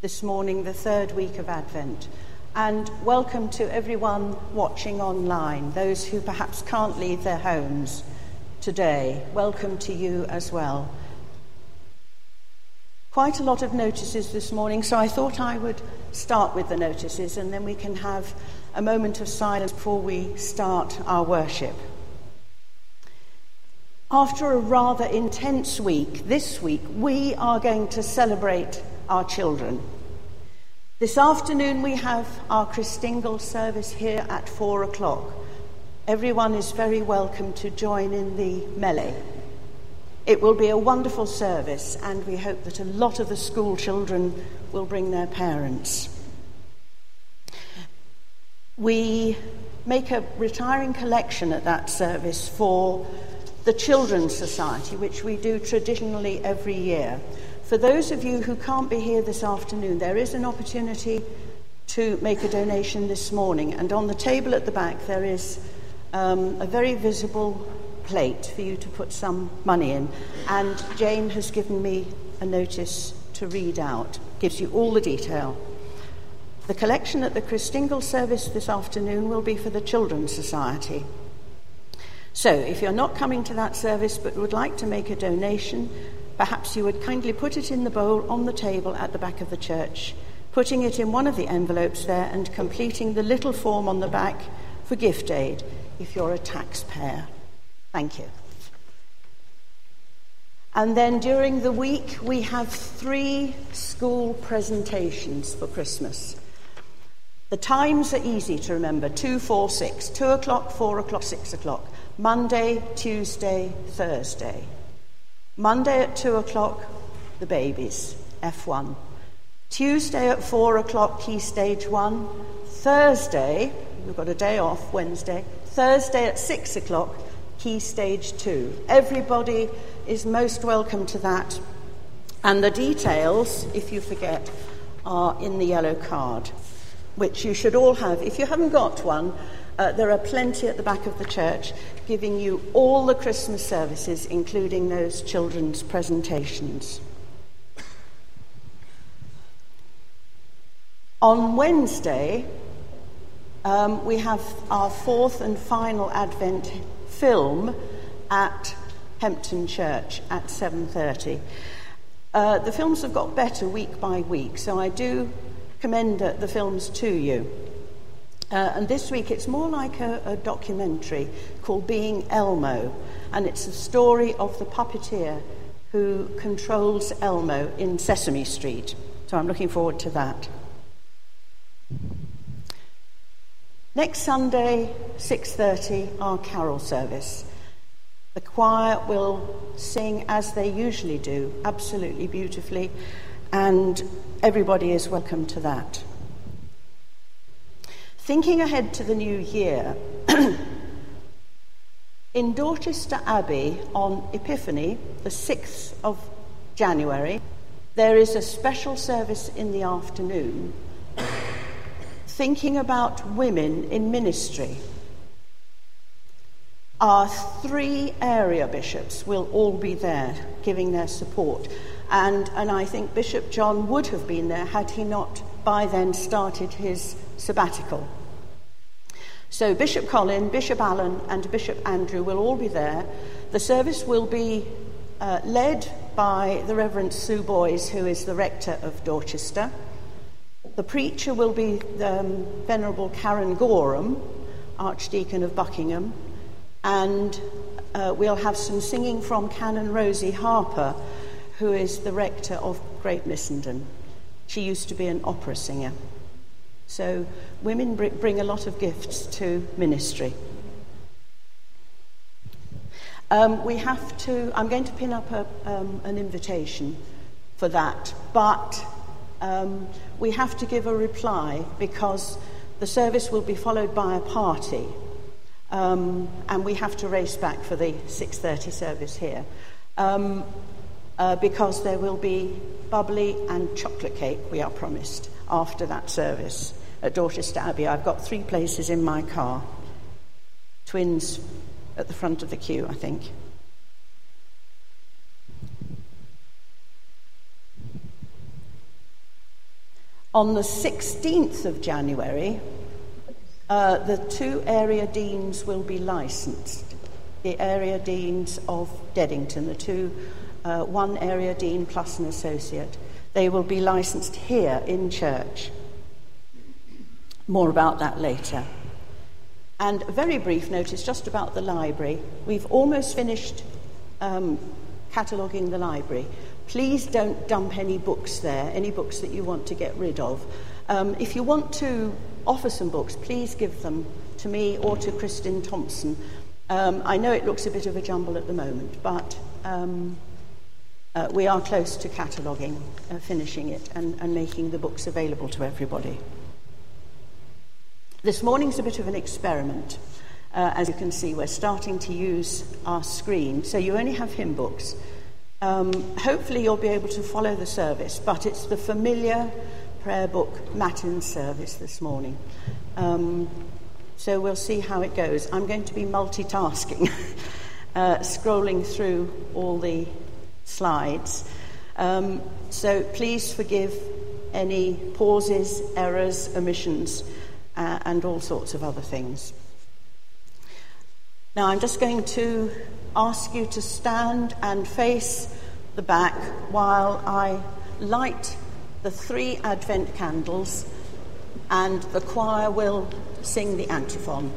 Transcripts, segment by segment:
this morning, the third week of Advent. And welcome to everyone watching online, those who perhaps can't leave their homes today. Welcome to you as well. Quite a lot of notices this morning, so I thought I would start with the notices and then we can have a moment of silence before we start our worship. After a rather intense week, this week, we are going to celebrate our children. This afternoon, we have our Christingle service here at four o'clock. Everyone is very welcome to join in the melee. It will be a wonderful service, and we hope that a lot of the school children will bring their parents. We make a retiring collection at that service for the Children's Society, which we do traditionally every year. For those of you who can't be here this afternoon, there is an opportunity to make a donation this morning. And on the table at the back, there is um, a very visible plate for you to put some money in. And Jane has given me a notice to read out, gives you all the detail. The collection at the Christingle service this afternoon will be for the Children's Society. So, if you're not coming to that service but would like to make a donation, perhaps you would kindly put it in the bowl on the table at the back of the church, putting it in one of the envelopes there and completing the little form on the back for gift aid if you're a taxpayer. Thank you. And then during the week, we have three school presentations for Christmas. The times are easy to remember 2, 4, 6. 2 o'clock, 4 o'clock, 6 o'clock. Monday, Tuesday, Thursday. Monday at 2 o'clock, the babies, F1. Tuesday at 4 o'clock, Key Stage 1. Thursday, we've got a day off, Wednesday. Thursday at 6 o'clock, Key Stage 2. Everybody is most welcome to that. And the details, if you forget, are in the yellow card, which you should all have. If you haven't got one, uh, there are plenty at the back of the church giving you all the Christmas services, including those children's presentations. On Wednesday, um, we have our fourth and final Advent film at Hempton Church at 7:30. Uh, the films have got better week by week, so I do commend the films to you. Uh, and this week it's more like a, a, documentary called Being Elmo, and it's the story of the puppeteer who controls Elmo in Sesame Street. So I'm looking forward to that. Next Sunday, 6:30, our carol service. The choir will sing as they usually do, absolutely beautifully, and everybody is welcome to that. Thinking ahead to the new year, in Dorchester Abbey on Epiphany, the 6th of January, there is a special service in the afternoon thinking about women in ministry. Our three area bishops will all be there giving their support. And, and I think Bishop John would have been there had he not by then started his sabbatical. So Bishop Colin, Bishop Alan, and Bishop Andrew will all be there. The service will be uh, led by the Reverend Sue Booys, who is the rector of Dorchester. The preacher will be um, Venerable Karen Gorham, Archdeacon of Buckingham, and uh, we'll have some singing from Canon Rosie Harper, who is the rector of Great Missenden. She used to be an opera singer. So women bring a lot of gifts to ministry. Um, we have to, I'm going to pin up a, um, an invitation for that, but um, we have to give a reply because the service will be followed by a party. Um, and we have to race back for the 6.30 service here um, uh, because there will be bubbly and chocolate cake, we are promised, after that service at Dorchester Abbey. I've got three places in my car. Twins at the front of the queue, I think. On the 16th of January, uh, the two area deans will be licensed. The area deans of Deddington, the two, uh, one area dean plus an associate. They will be licensed here in church. More about that later. And a very brief notice just about the library. We've almost finished um, cataloguing the library. Please don't dump any books there, any books that you want to get rid of. Um, if you want to offer some books, please give them to me or to Kristin Thompson. Um, I know it looks a bit of a jumble at the moment, but um, uh, we are close to cataloguing, uh, finishing it, and, and making the books available to everybody. This morning's a bit of an experiment. Uh, as you can see, we're starting to use our screen, so you only have hymn books. Um, hopefully, you'll be able to follow the service, but it's the familiar prayer book Matin service this morning. Um, so we'll see how it goes. I'm going to be multitasking, uh, scrolling through all the slides. Um, so please forgive any pauses, errors, omissions, uh, and all sorts of other things. Now, I'm just going to ask you to stand and face the back while I light the three Advent candles and the choir will sing the antiphon.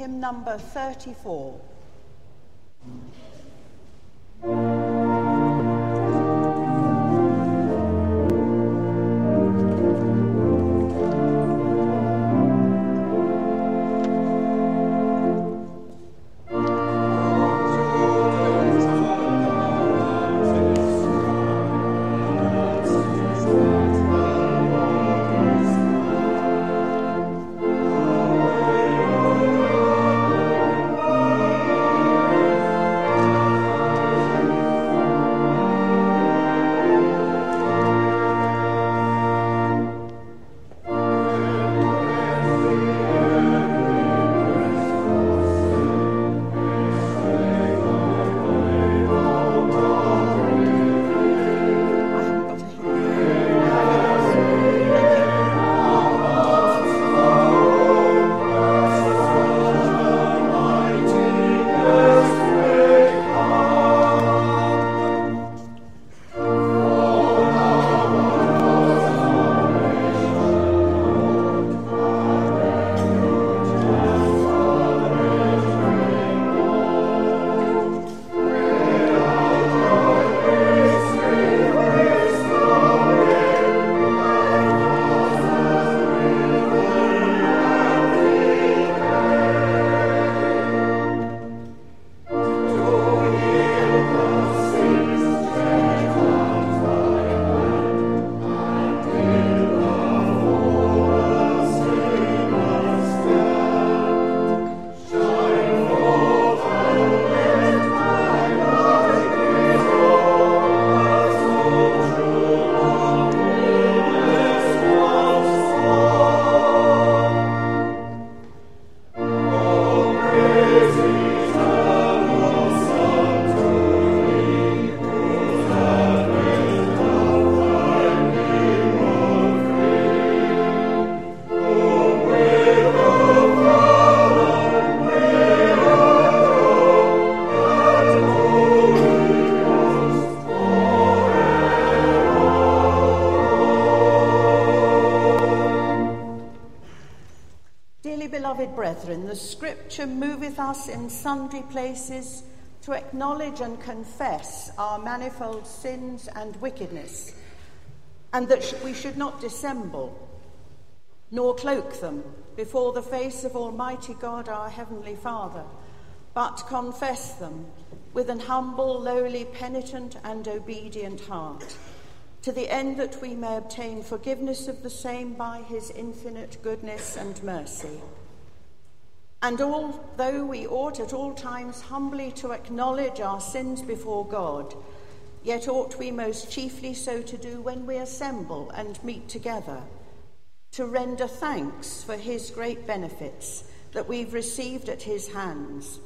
Hymn number 34. Brethren, the scripture moveth us in sundry places to acknowledge and confess our manifold sins and wickedness, and that we should not dissemble nor cloak them before the face of Almighty God our Heavenly Father, but confess them with an humble, lowly, penitent, and obedient heart, to the end that we may obtain forgiveness of the same by his infinite goodness and mercy. And although we ought at all times humbly to acknowledge our sins before God, yet ought we most chiefly so to do when we assemble and meet together to render thanks for his great benefits that we've received at his hands,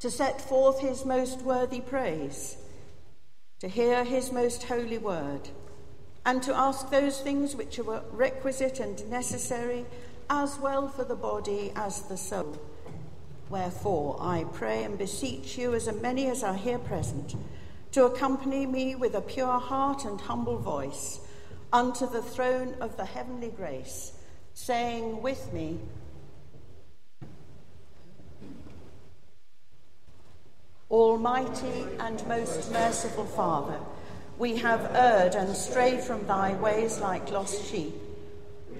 to set forth his most worthy praise, to hear his most holy word, and to ask those things which are requisite and necessary as well for the body as the soul. Wherefore I pray and beseech you, as many as are here present, to accompany me with a pure heart and humble voice unto the throne of the heavenly grace, saying with me, Almighty and most merciful Father, we have erred and strayed from thy ways like lost sheep.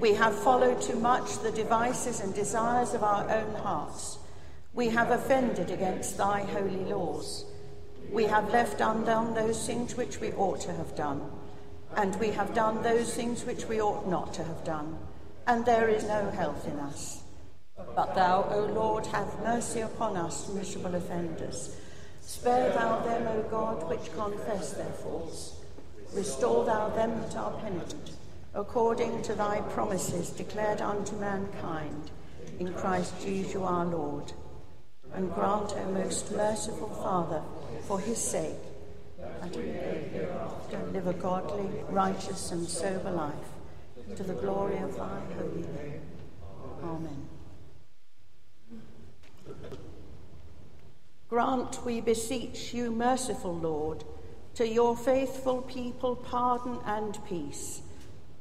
We have followed too much the devices and desires of our own hearts. We have offended against thy holy laws. We have left undone those things which we ought to have done and we have done those things which we ought not to have done, and there is no health in us. But thou, O Lord, have mercy upon us, miserable offenders. Spare thou them, O God, which confess their faults. Restore thou them that are penitent, according to thy promises declared unto mankind, in Christ Jesus our Lord. And grant, O most merciful Father, for his sake, that we may hereafter live a godly, righteous, and sober life, to the glory of thy holy name. Amen. Grant, we beseech you, merciful Lord, to your faithful people pardon and peace,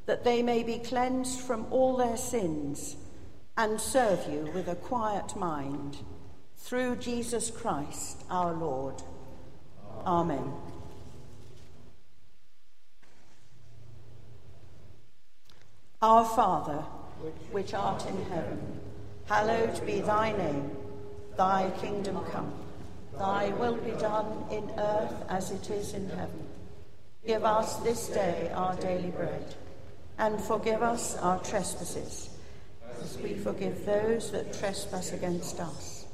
that they may be cleansed from all their sins and serve you with a quiet mind. Through Jesus Christ our Lord. Amen. Our Father, which art in heaven, hallowed be thy name. Thy kingdom come, thy will be done in earth as it is in heaven. Give us this day our daily bread, and forgive us our trespasses, as we forgive those that trespass against us.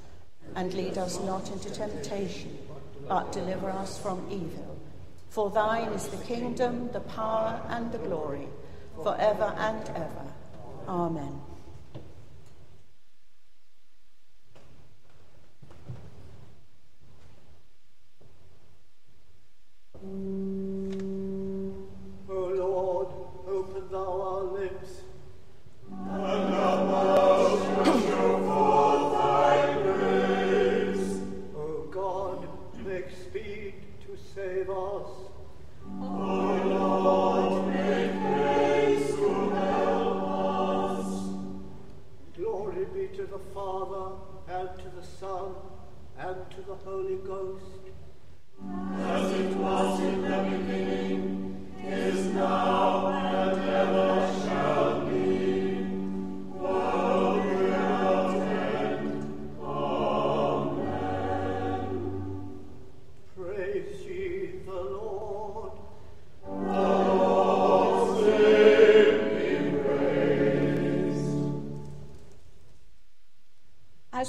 And lead us not into temptation, but deliver us from evil. For thine is the kingdom, the power, and the glory forever and ever. Amen our lips. And our mouths show forth thy grace. O God, make speed to save us. O Lord, make haste to help us. Glory be to the Father, and to the Son, and to the Holy Ghost. As it was in the beginning, is now, and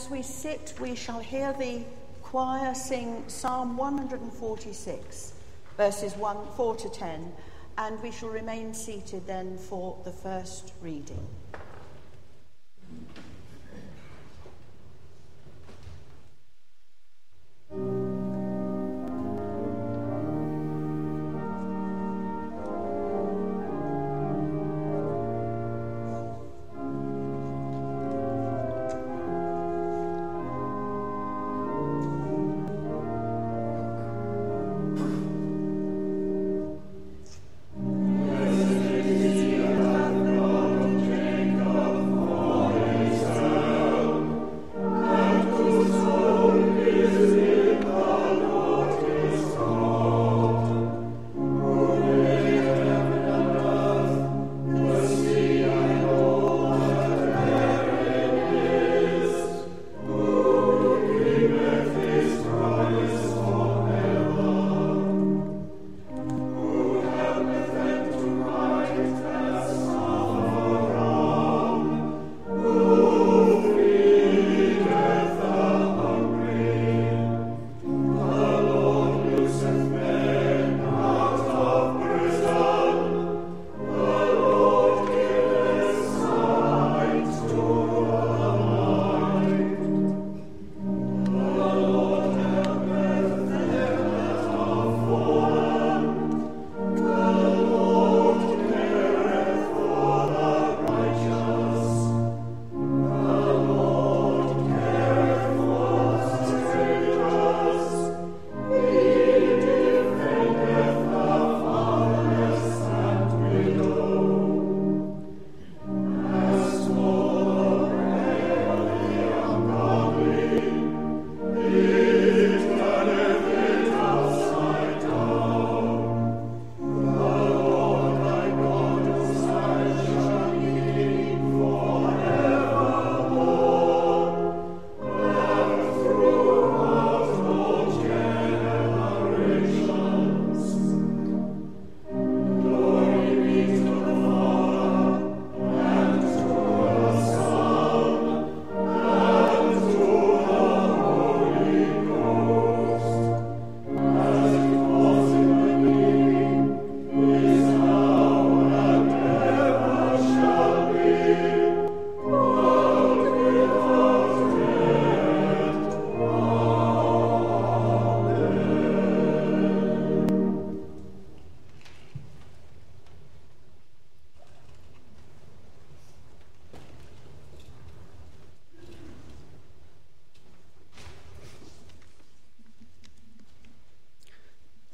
we sit we shall hear the choir sing Psalm 146, verses 1, 4 to 10, and we shall remain seated then for the first reading.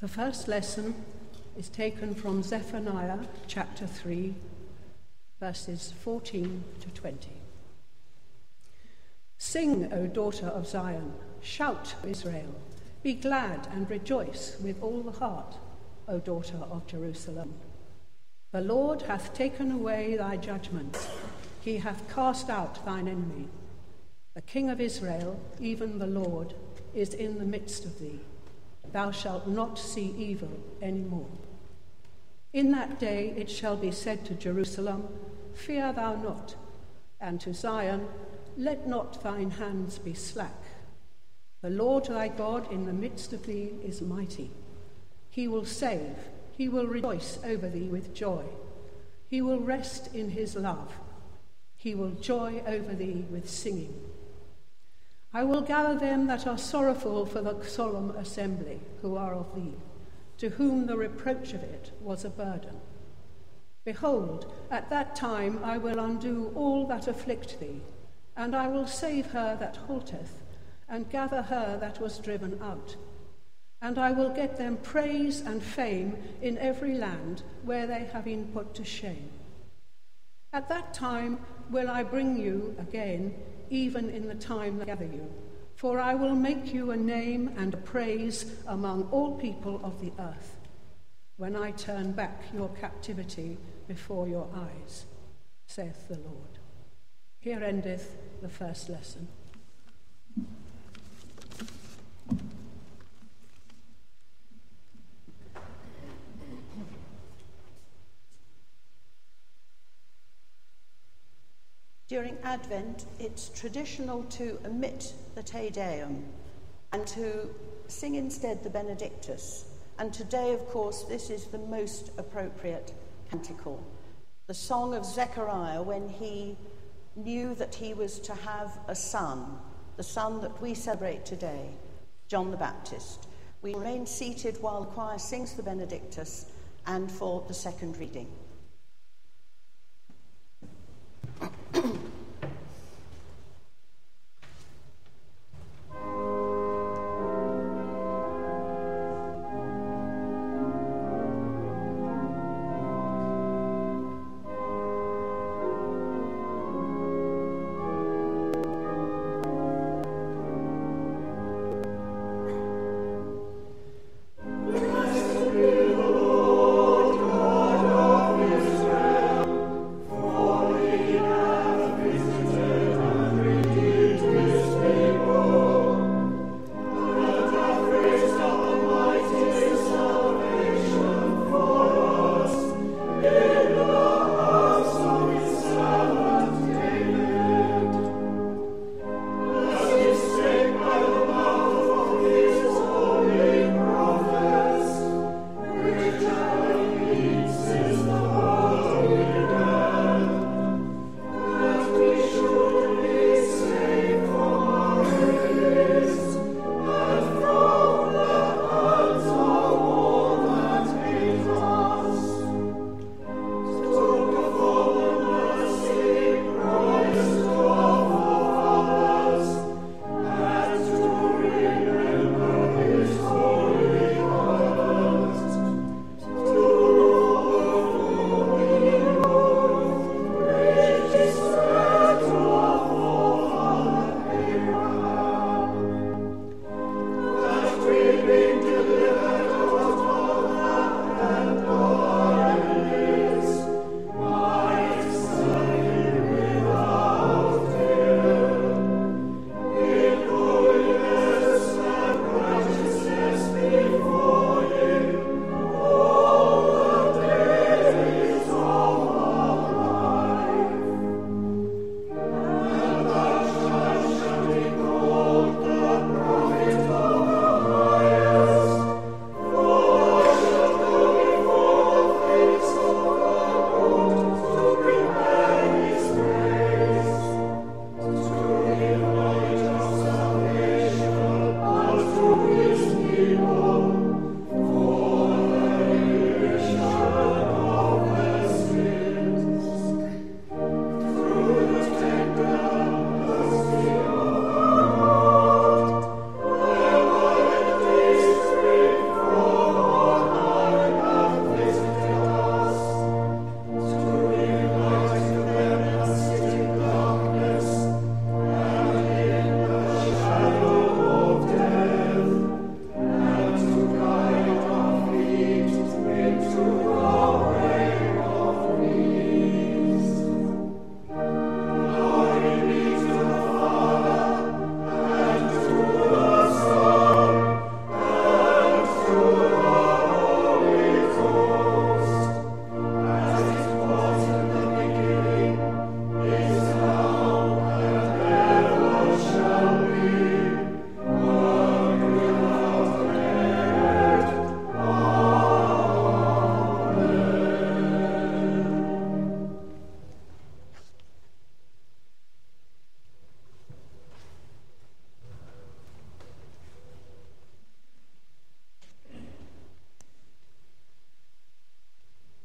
The first lesson is taken from Zephaniah chapter 3, verses 14 to 20. Sing, O daughter of Zion, shout, Israel, be glad and rejoice with all the heart, O daughter of Jerusalem. The Lord hath taken away thy judgments, he hath cast out thine enemy. The King of Israel, even the Lord, is in the midst of thee. Thou shalt not see evil any more. In that day it shall be said to Jerusalem, Fear thou not, and to Zion, Let not thine hands be slack. The Lord thy God in the midst of thee is mighty. He will save, he will rejoice over thee with joy. He will rest in his love. He will joy over thee with singing. I will gather them that are sorrowful for the solemn assembly, who are of thee, to whom the reproach of it was a burden. Behold, at that time I will undo all that afflict thee, and I will save her that halteth, and gather her that was driven out. And I will get them praise and fame in every land where they have been put to shame. At that time will I bring you again even in the time that I gather you. For I will make you a name and a praise among all people of the earth, when I turn back your captivity before your eyes, saith the Lord. Here endeth the first lesson. During Advent, it's traditional to omit the Te Deum and to sing instead the Benedictus. And today, of course, this is the most appropriate canticle. The song of Zechariah when he knew that he was to have a son, the son that we celebrate today, John the Baptist. We remain seated while the choir sings the Benedictus and for the second reading. Mm-hmm.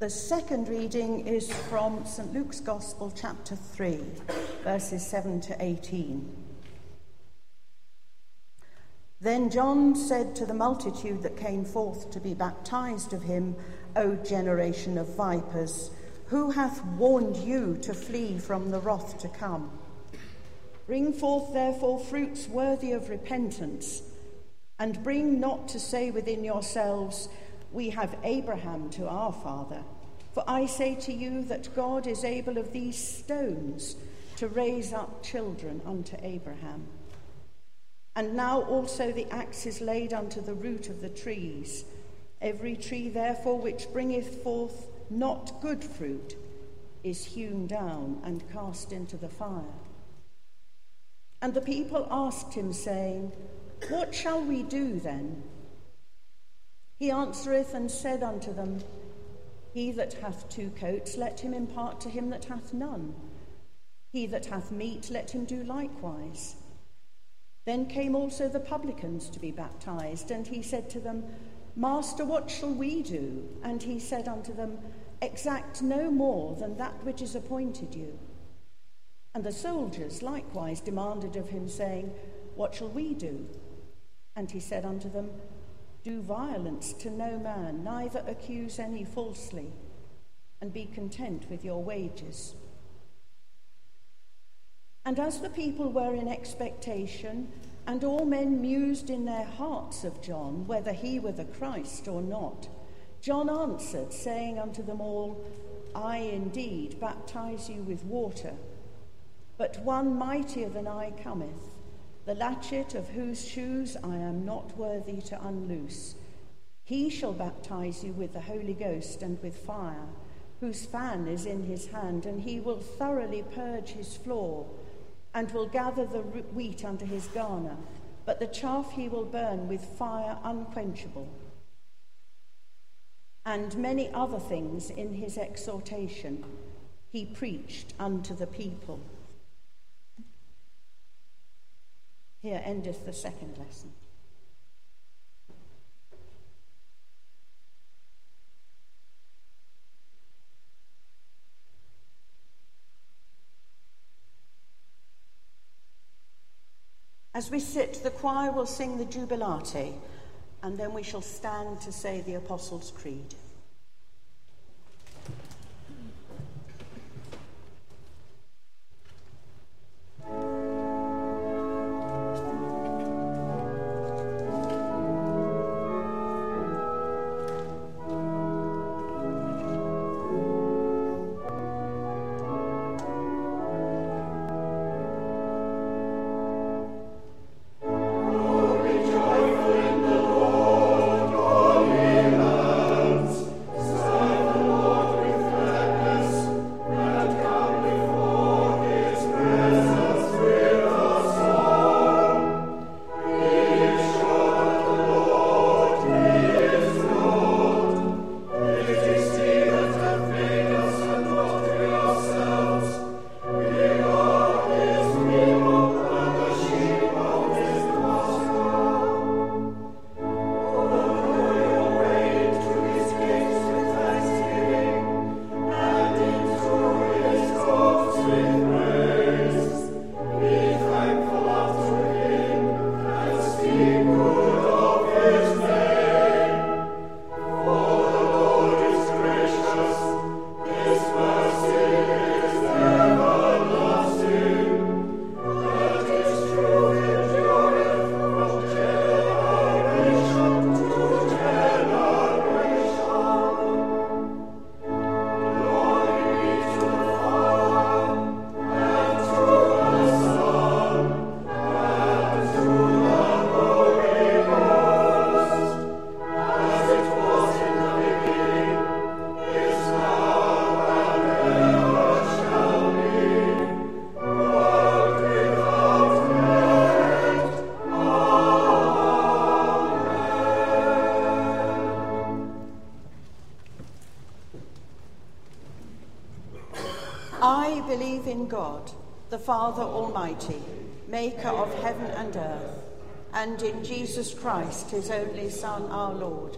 The second reading is from St. Luke's Gospel, chapter 3, verses 7 to 18. Then John said to the multitude that came forth to be baptized of him, O generation of vipers, who hath warned you to flee from the wrath to come? Bring forth therefore fruits worthy of repentance, and bring not to say within yourselves, We have Abraham to our father. I say to you that God is able of these stones to raise up children unto Abraham. And now also the axe is laid unto the root of the trees. Every tree, therefore, which bringeth forth not good fruit is hewn down and cast into the fire. And the people asked him, saying, What shall we do then? He answereth and said unto them, He that hath two coats, let him impart to him that hath none. He that hath meat, let him do likewise. Then came also the publicans to be baptized, and he said to them, Master, what shall we do? And he said unto them, Exact no more than that which is appointed you. And the soldiers likewise demanded of him, saying, What shall we do? And he said unto them, Do violence to no man, neither accuse any falsely, and be content with your wages. And as the people were in expectation, and all men mused in their hearts of John, whether he were the Christ or not, John answered, saying unto them all, I indeed baptize you with water, but one mightier than I cometh, the latchet of whose shoes I am not worthy to unloose. He shall baptize you with the Holy Ghost and with fire, whose fan is in his hand, and he will thoroughly purge his floor, and will gather the wheat under his garner, but the chaff he will burn with fire unquenchable and many other things in his exhortation he preached unto the people. Here endeth the second lesson. As we sit, the choir will sing the Jubilate and then we shall stand to say the Apostles' Creed. Father Almighty, maker of heaven and earth, and in Jesus Christ, his only Son, our Lord,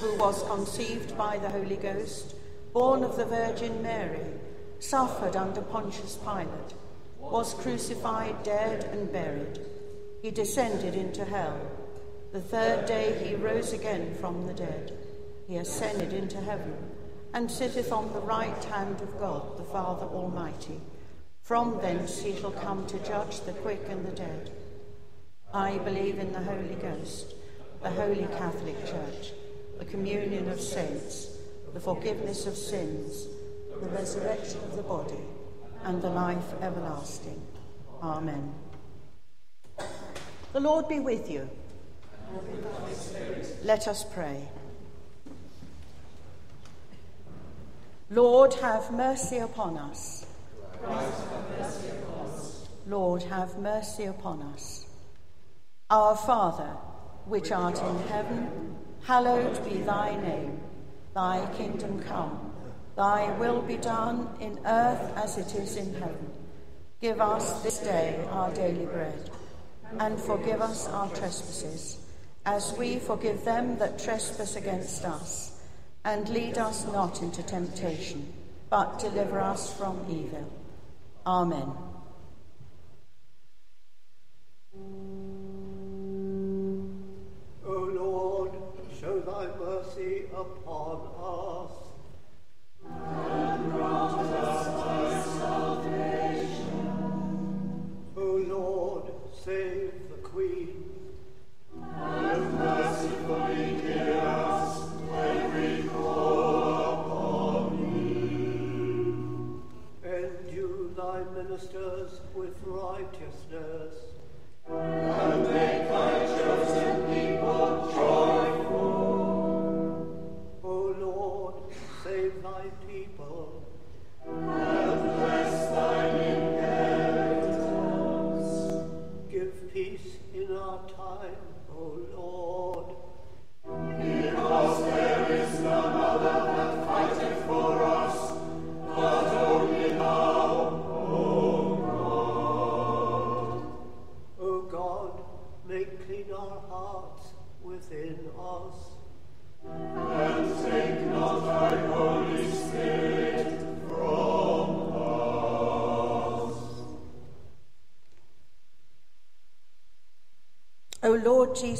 who was conceived by the Holy Ghost, born of the Virgin Mary, suffered under Pontius Pilate, was crucified, dead, and buried. He descended into hell. The third day he rose again from the dead. He ascended into heaven and sitteth on the right hand of God, the Father Almighty. From thence he shall come to judge the quick and the dead. I believe in the Holy Ghost, the Holy Catholic Church, the communion of saints, the forgiveness of sins, the resurrection of the body, and the life everlasting. Amen. The Lord be with you. Let us pray. Lord, have mercy upon us. Lord, have mercy upon us. Our Father, which art in heaven, hallowed be thy name. Thy kingdom come, thy will be done in earth as it is in heaven. Give us this day our daily bread, and forgive us our trespasses, as we forgive them that trespass against us and lead us not into temptation, but deliver us from evil. Amen. O Lord, show thy mercy upon us.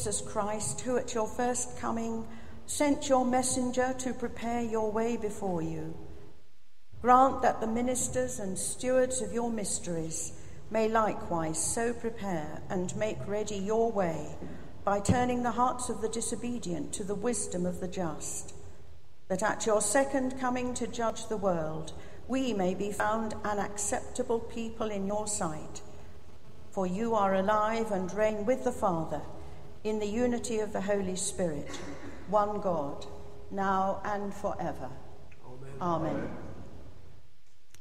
Jesus Christ, who at your first coming sent your messenger to prepare your way before you, grant that the ministers and stewards of your mysteries may likewise so prepare and make ready your way by turning the hearts of the disobedient to the wisdom of the just, that at your second coming to judge the world, we may be found an acceptable people in your sight. For you are alive and reign with the Father in the unity of the Holy Spirit, one God, now and forever. Amen. Amen.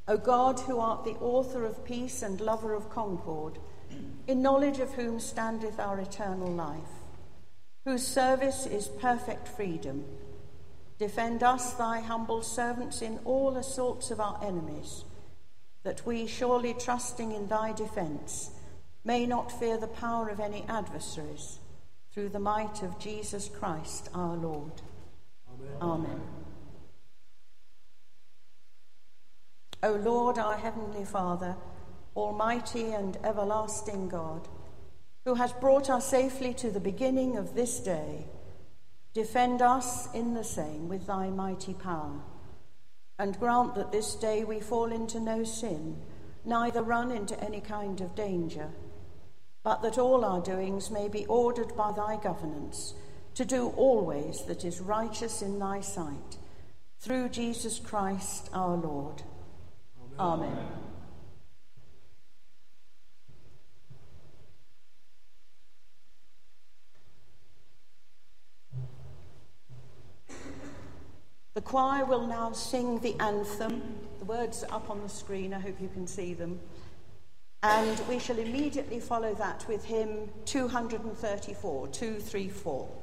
O God, who art the author of peace and lover of concord, in knowledge of whom standeth our eternal life, whose service is perfect freedom, defend us, thy humble servants, in all assaults of our enemies, that we, surely trusting in thy defence, may not fear the power of any adversaries, through the might of Jesus Christ our Lord. Amen. Amen. O Lord, our heavenly Father, almighty and everlasting God, who has brought us safely to the beginning of this day, defend us in the same with thy mighty power, and grant that this day we fall into no sin, neither run into any kind of danger, but that all our doings may be ordered by thy governance, to do always that is righteous in thy sight, through Jesus Christ our Lord. Amen. Amen. The choir will now sing the anthem. The words are up on the screen, I hope you can see them. And we shall immediately follow that with hymn 234, 234.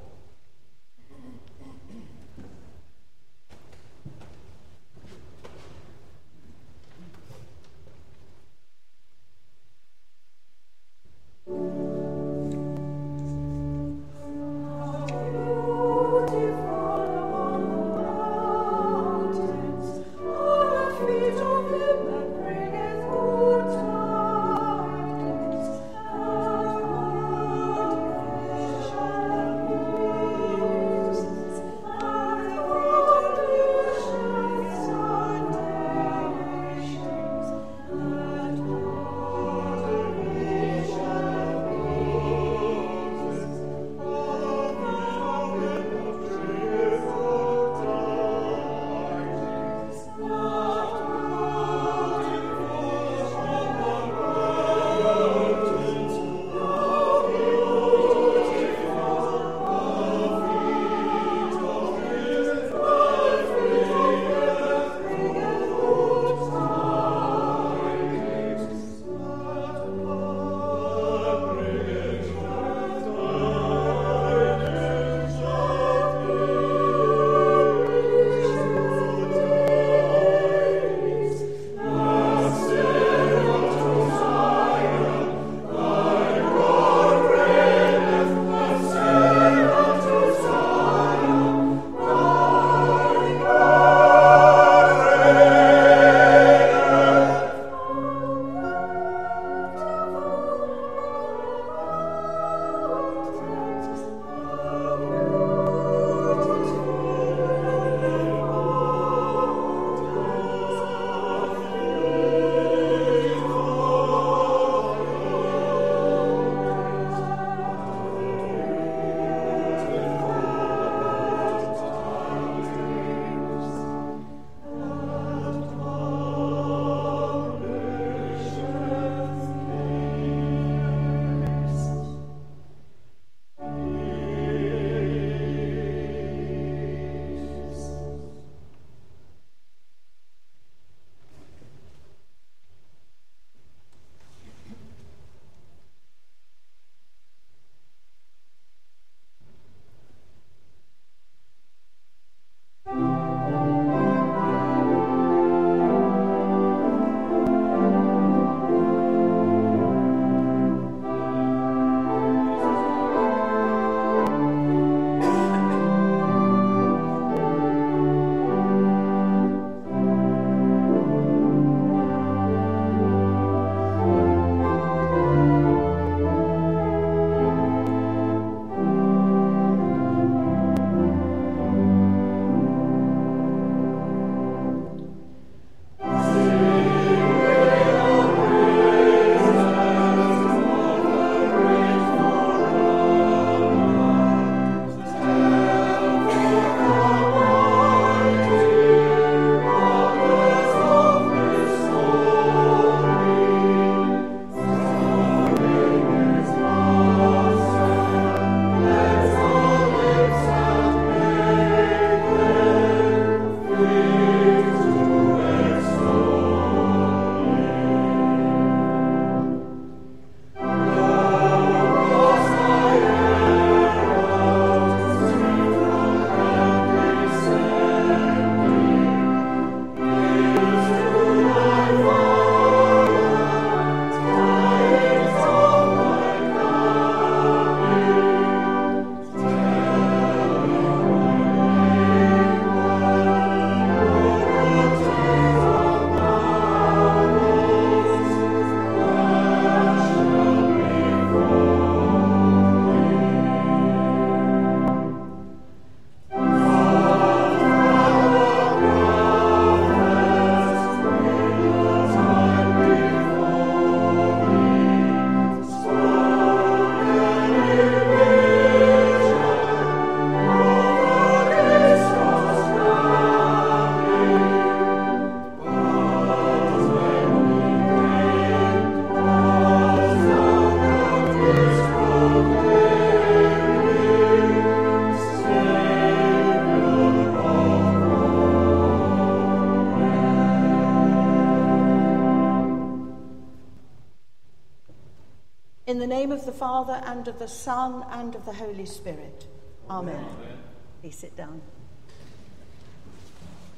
Of the Father, and of the Son, and of the Holy Spirit. Amen. Amen. Please sit down.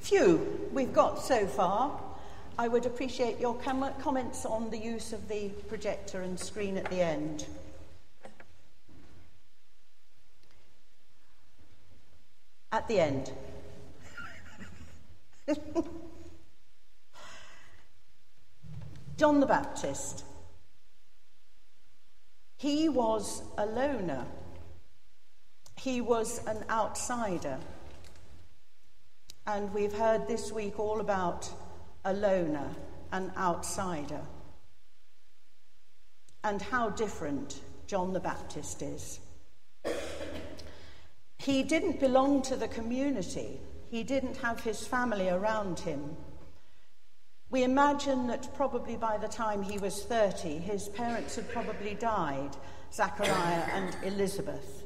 Few we've got so far. I would appreciate your com- comments on the use of the projector and screen at the end. At the end. John the Baptist. Was a loner. He was an outsider. And we've heard this week all about a loner, an outsider, and how different John the Baptist is. He didn't belong to the community, he didn't have his family around him. We imagine that probably by the time he was 30, his parents had probably died, Zachariah and Elizabeth.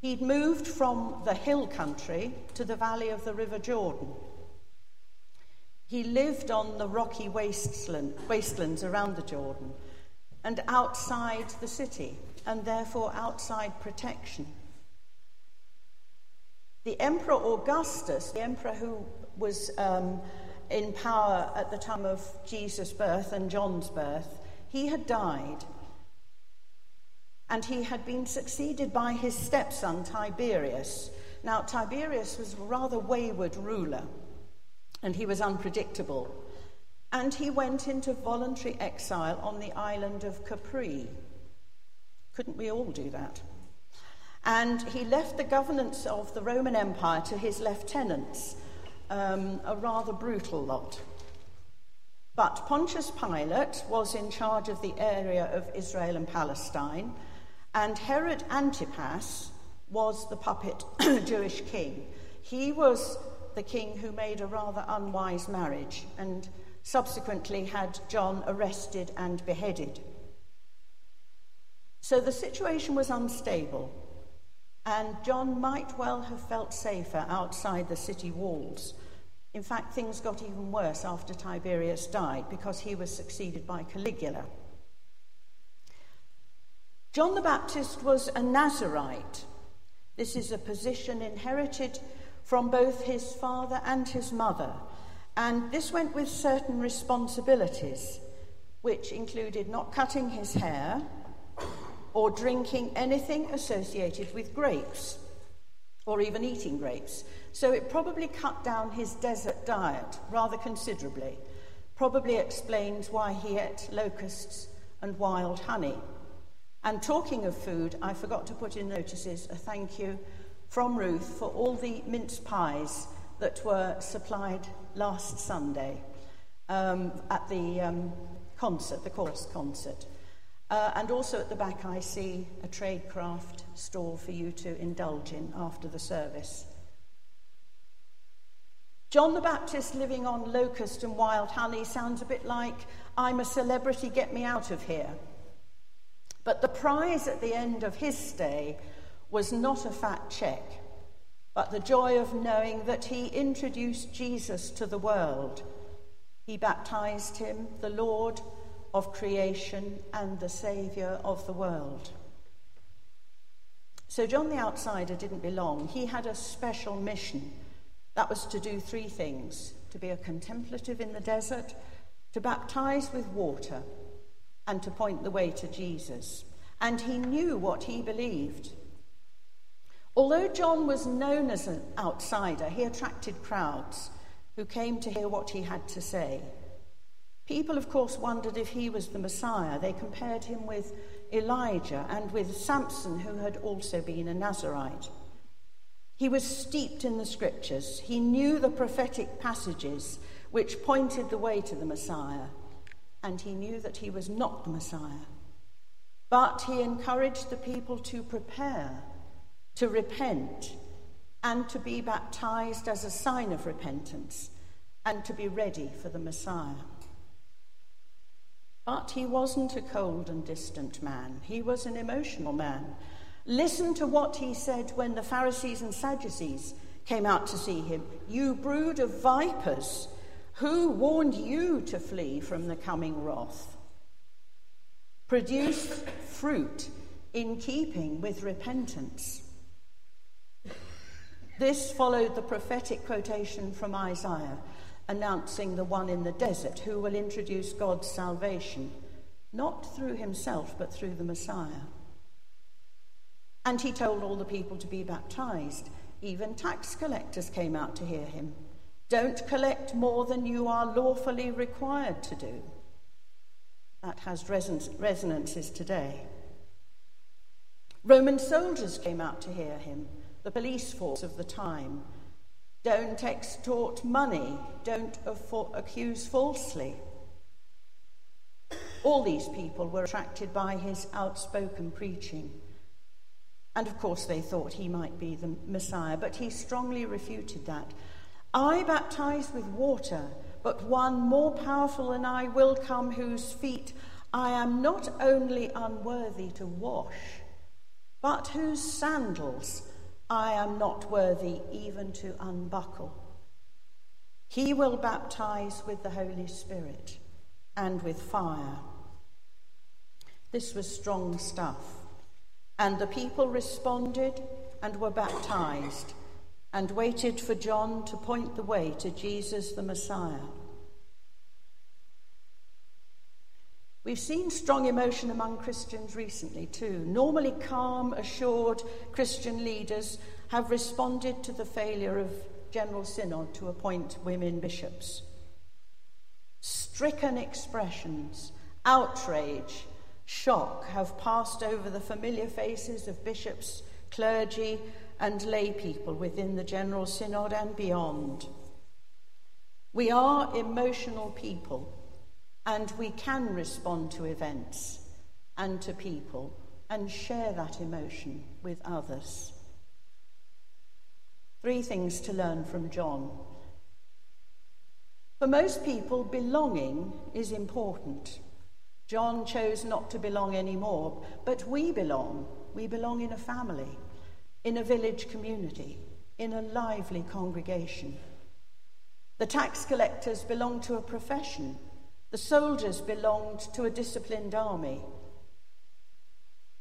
He'd moved from the hill country to the valley of the River Jordan. He lived on the rocky wasteland, wastelands around the Jordan and outside the city, and therefore outside protection. The Emperor Augustus, the emperor who was um, in power at the time of Jesus' birth and John's birth, he had died. And he had been succeeded by his stepson Tiberius. Now, Tiberius was a rather wayward ruler, and he was unpredictable. And he went into voluntary exile on the island of Capri. Couldn't we all do that? And he left the governance of the Roman Empire to his lieutenants um, a rather brutal lot. But Pontius Pilate was in charge of the area of Israel and Palestine, and Herod Antipas was the puppet Jewish king. He was the king who made a rather unwise marriage and subsequently had John arrested and beheaded. So the situation was unstable. And John might well have felt safer outside the city walls. In fact, things got even worse after Tiberius died because he was succeeded by Caligula. John the Baptist was a Nazarite. This is a position inherited from both his father and his mother, and this went with certain responsibilities, which included not cutting his hair, or drinking anything associated with grapes, or even eating grapes. So it probably cut down his desert diet rather considerably. Probably explains why he ate locusts and wild honey. And talking of food, I forgot to put in notices a thank you from Ruth for all the mince pies that were supplied last Sunday um, at the um, concert, the chorus concert. Uh, and also at the back, I see a Traidcraft stall for you to indulge in after the service. John the Baptist living on locust and wild honey sounds a bit like, I'm a celebrity, get me out of here. But the prize at the end of his stay was not a fat check, but the joy of knowing that he introduced Jesus to the world. He baptized him, the Lord, of creation and the Saviour of the world. So, John the outsider didn't belong. He had a special mission. That was to do three things to be a contemplative in the desert, to baptize with water, and to point the way to Jesus. And he knew what he believed. Although John was known as an outsider, he attracted crowds who came to hear what he had to say. People, of course, wondered if he was the Messiah. They compared him with Elijah and with Samson, who had also been a Nazarite. He was steeped in the scriptures. He knew the prophetic passages which pointed the way to the Messiah, and he knew that he was not the Messiah. But he encouraged the people to prepare, to repent, and to be baptized as a sign of repentance, and to be ready for the Messiah. But he wasn't a cold and distant man, he was an emotional man. Listen to what he said when the Pharisees and Sadducees came out to see him. You brood of vipers, who warned you to flee from the coming wrath? produce fruit in keeping with repentance. This followed the prophetic quotation from Isaiah announcing the one in the desert who will introduce God's salvation, not through himself, but through the Messiah. And he told all the people to be baptized. Even tax collectors came out to hear him. Don't collect more than you are lawfully required to do. That has resonances today. Roman soldiers came out to hear him, the police force of the time. Don't extort money, don't accuse falsely. All these people were attracted by his outspoken preaching. And of course, they thought he might be the Messiah, but he strongly refuted that. I baptize with water, but one more powerful than I will come, whose feet I am not only unworthy to wash, but whose sandals I am not worthy even to unbuckle. He will baptize with the Holy Spirit and with fire. This was strong stuff. And the people responded and were baptized and waited for John to point the way to Jesus the Messiah. We've seen strong emotion among Christians recently too. Normally calm, assured Christian leaders have responded to the failure of General Synod to appoint women bishops. Stricken expressions, outrage, shock have passed over the familiar faces of bishops, clergy, and lay people within the General Synod and beyond. We are emotional people, and we can respond to events and to people and share that emotion with others. Three things to learn from John. For most people, belonging is important. John chose not to belong anymore, but we belong. We belong in a family in a village community, in a lively congregation. The tax collectors belonged to a profession, the soldiers belonged to a disciplined army.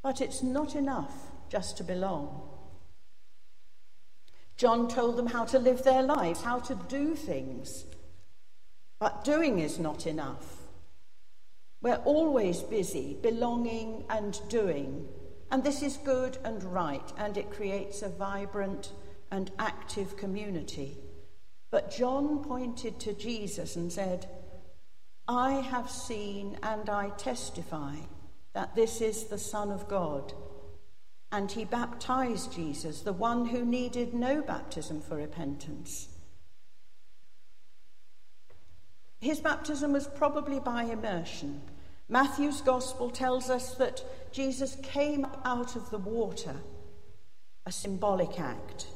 But it's not enough just to belong. John told them how to live their lives, how to do things. But doing is not enough. We're always busy belonging and doing and this is good and right, and it creates a vibrant and active community. But John pointed to Jesus and said, I have seen and I testify that this is the Son of God. And he baptized Jesus, the one who needed no baptism for repentance. His baptism was probably by immersion. Matthew's gospel tells us that Jesus came up out of the water, a symbolic act,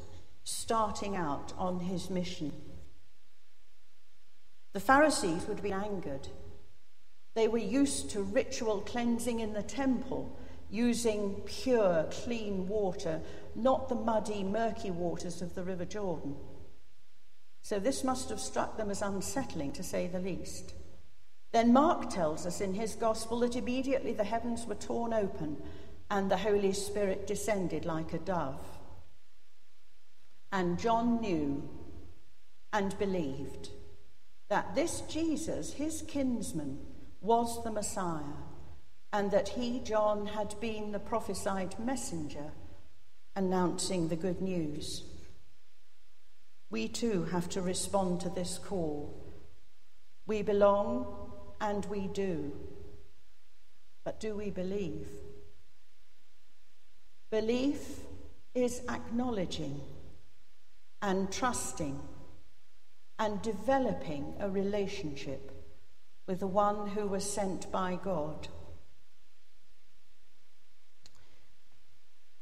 starting out on his mission. The Pharisees would be angered. They were used to ritual cleansing in the temple using pure, clean water, not the muddy, murky waters of the River Jordan. So this must have struck them as unsettling, to say the least. Then Mark tells us in his gospel that immediately the heavens were torn open and the Holy Spirit descended like a dove. And John knew and believed that this Jesus, his kinsman, was the Messiah, and that he, John, had been the prophesied messenger announcing the good news. We too have to respond to this call. We belong and we do. But do we believe? Belief is acknowledging and trusting and developing a relationship with the one who was sent by God.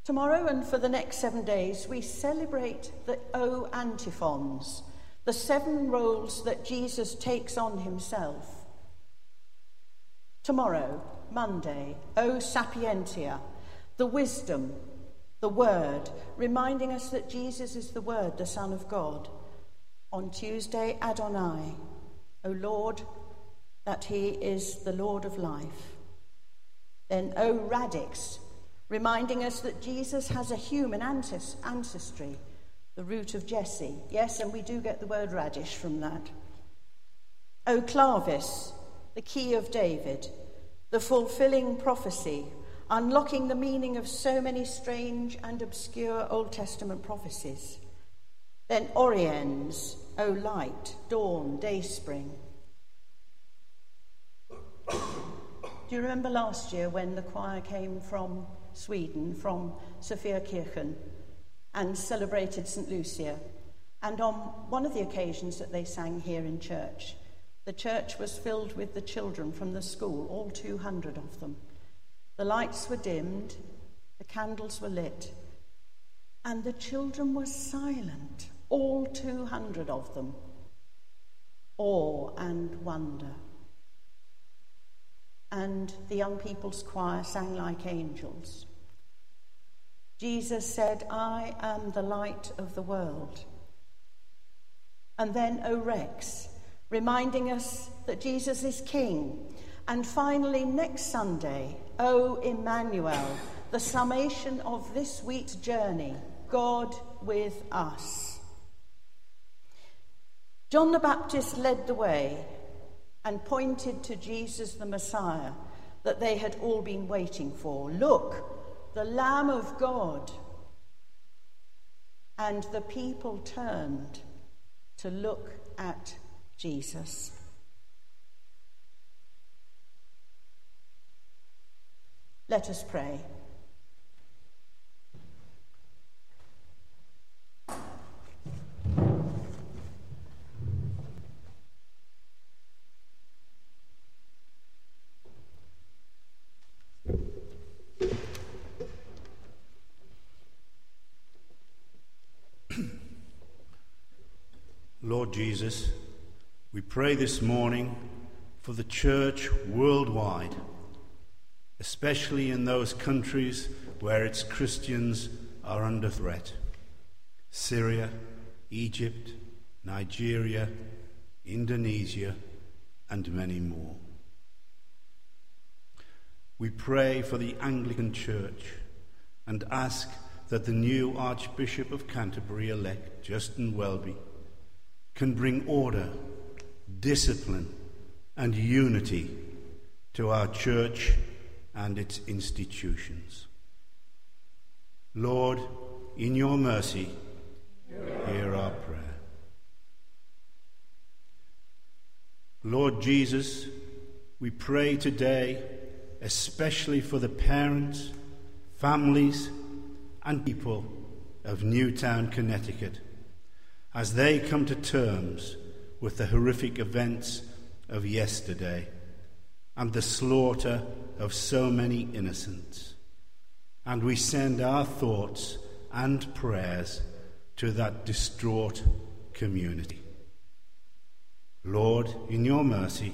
Tomorrow and for the next seven days, we celebrate the O antiphons, the seven roles that Jesus takes on himself Tomorrow, Monday, O Sapientia, the wisdom, the word, reminding us that Jesus is the word, the Son of God. On Tuesday, Adonai, O Lord, that he is the Lord of life. Then O Radix, reminding us that Jesus has a human ancestry, the root of Jesse. Yes, and we do get the word radish from that. O Clavis, the key of David, the fulfilling prophecy, unlocking the meaning of so many strange and obscure Old Testament prophecies. Then Oriens, O light, dawn, day spring. Do you remember last year when the choir came from Sweden, from Sophia Kirchen, and celebrated St. Lucia? And on one of the occasions that they sang here in church, the church was filled with the children from the school, all 200 of them. The lights were dimmed, the candles were lit, and the children were silent, all 200 of them. Awe and wonder and the young people's choir sang like angels. Jesus said, I am the light of the world. And then O Rex, reminding us that Jesus is King. And finally, next Sunday, O Emmanuel, the summation of this week's journey, God with us. John the Baptist led the way and pointed to Jesus the Messiah that they had all been waiting for. Look, the Lamb of God. And the people turned to look at Jesus. Let us pray. Lord Jesus, we pray this morning for the church worldwide, especially in those countries where its Christians are under threat Syria, Egypt, Nigeria, Indonesia, and many more. We pray for the Anglican Church and ask that the new Archbishop of Canterbury elect, Justin Welby, can bring order, discipline, and unity to our church and its institutions. Lord, in your mercy, hear our prayer. Lord Jesus, we pray today especially for the parents, families, and people of Newtown, Connecticut as they come to terms with the horrific events of yesterday and the slaughter of so many innocents. And we send our thoughts and prayers to that distraught community. Lord, in your mercy,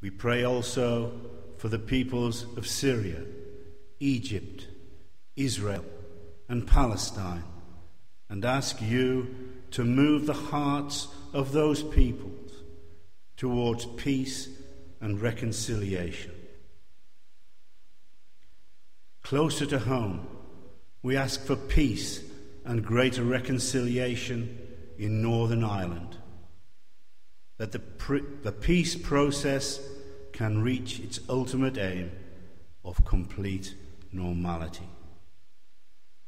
we pray also for the peoples of Syria, Egypt, Israel, and Palestine and ask you to move the hearts of those peoples towards peace and reconciliation. Closer to home, we ask for peace and greater reconciliation in Northern Ireland, that the, the peace process can reach its ultimate aim of complete normality.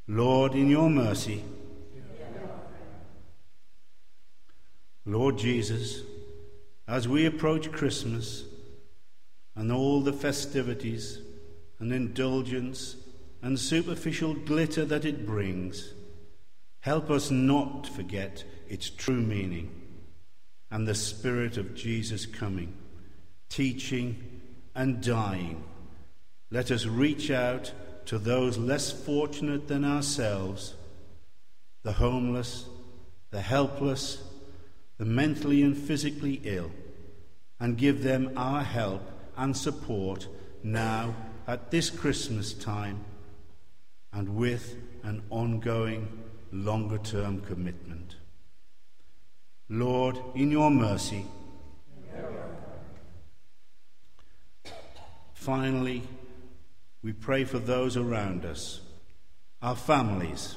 Lord, in your mercy, Lord Jesus, as we approach Christmas and all the festivities and indulgence and superficial glitter that it brings, help us not forget its true meaning and the spirit of Jesus coming, teaching, and dying. Let us reach out to those less fortunate than ourselves, the homeless, the helpless, the mentally and physically ill, and give them our help and support now at this Christmas time and with an ongoing longer term commitment. Lord, in your mercy, finally, we pray for those around us, our families,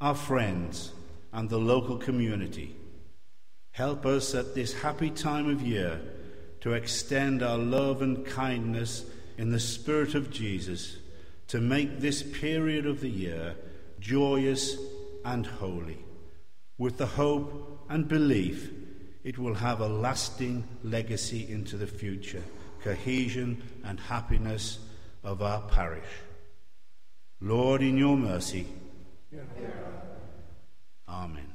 our friends, and the local community. Help us at this happy time of year to extend our love and kindness in the Spirit of Jesus to make this period of the year joyous and holy, with the hope and belief it will have a lasting legacy into the future, cohesion and happiness of our parish. Lord, in your mercy. Amen.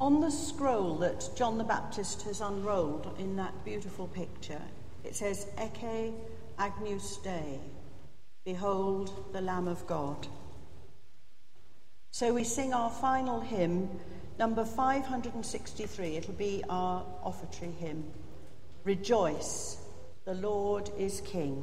On the scroll that John the Baptist has unrolled in that beautiful picture, it says, Ecce Agnus Dei, Behold the Lamb of God. So we sing our final hymn, number 563. It'll be our offertory hymn. Rejoice, the Lord is King.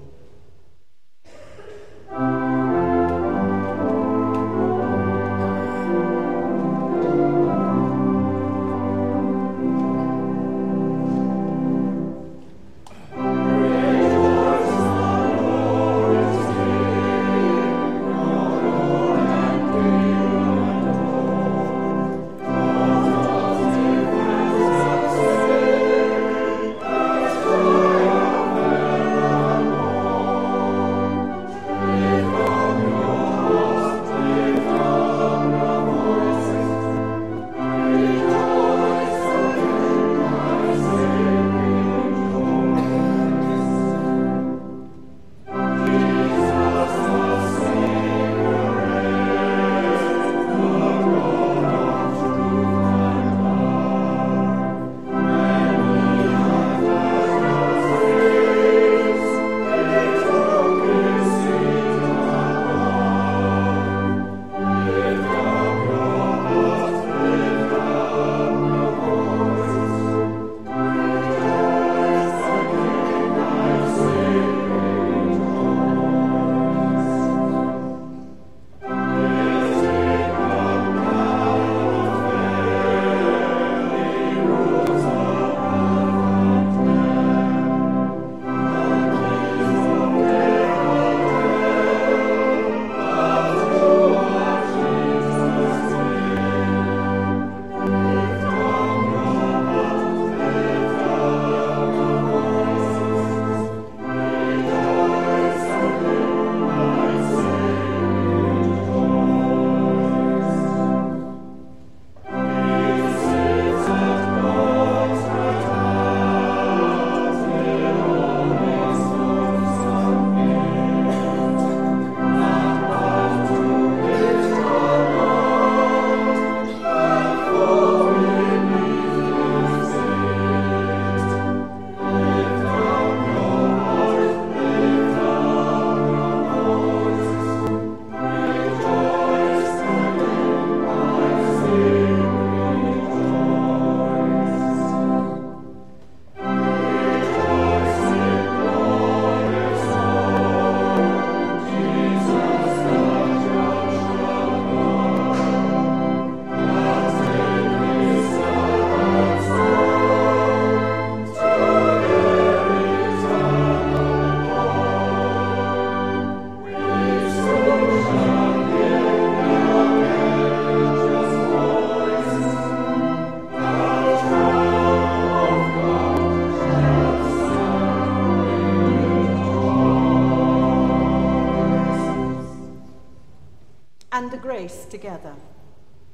Together.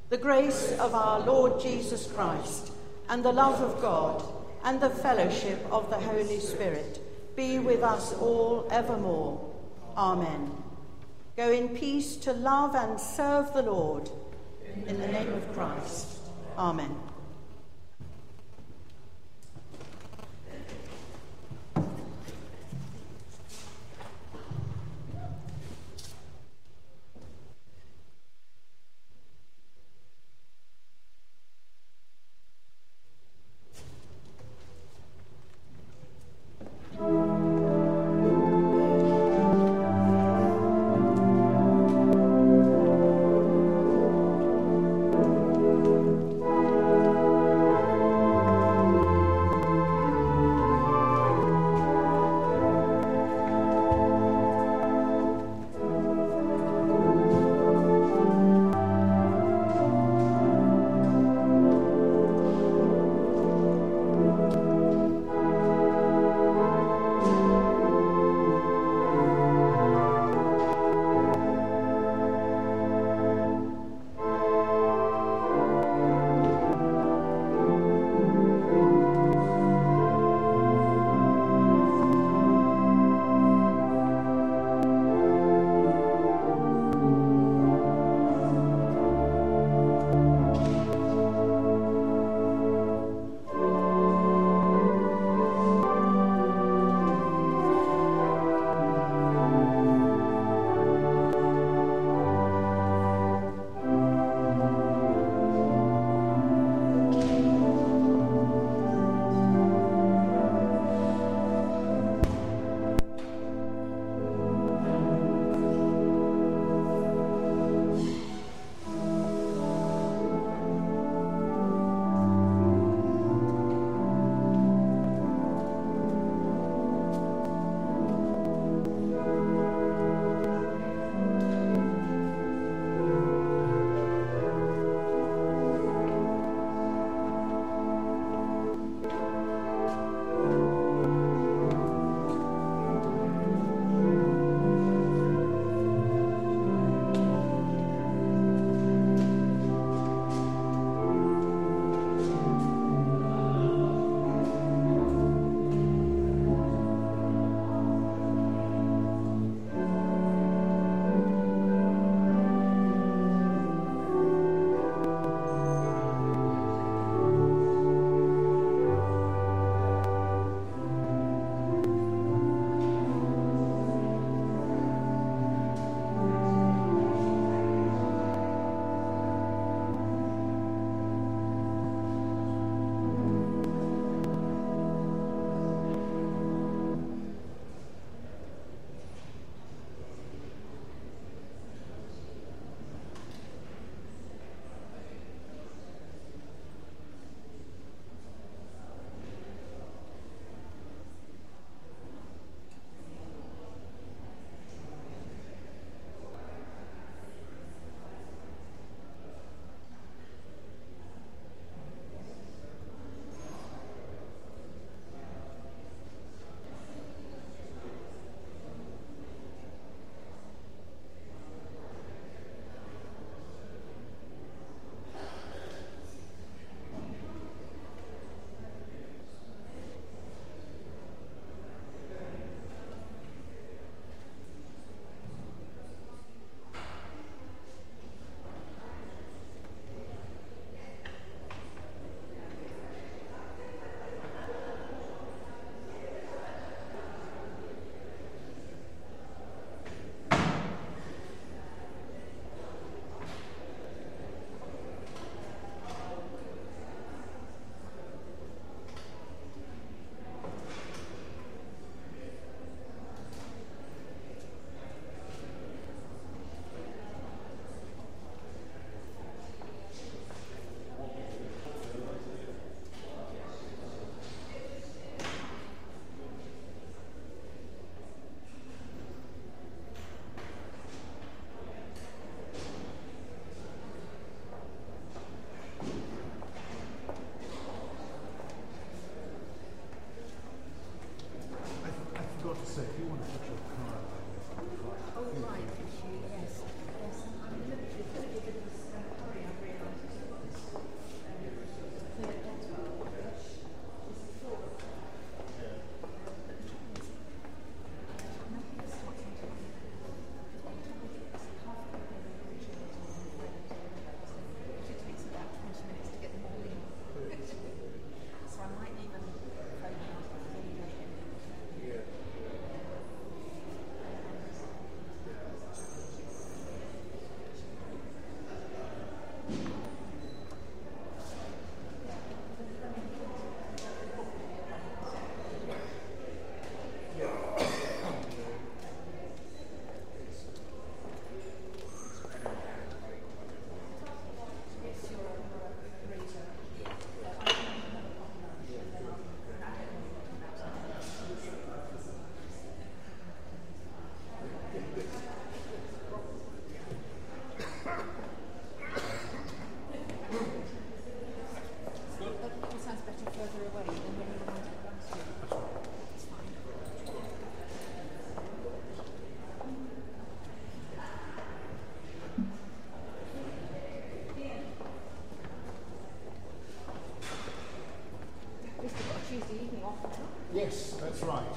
The grace of our Lord Jesus Christ, and the love of God, and the fellowship of the Holy Spirit be with us all evermore. Amen. Go in peace to love and serve the Lord. Right.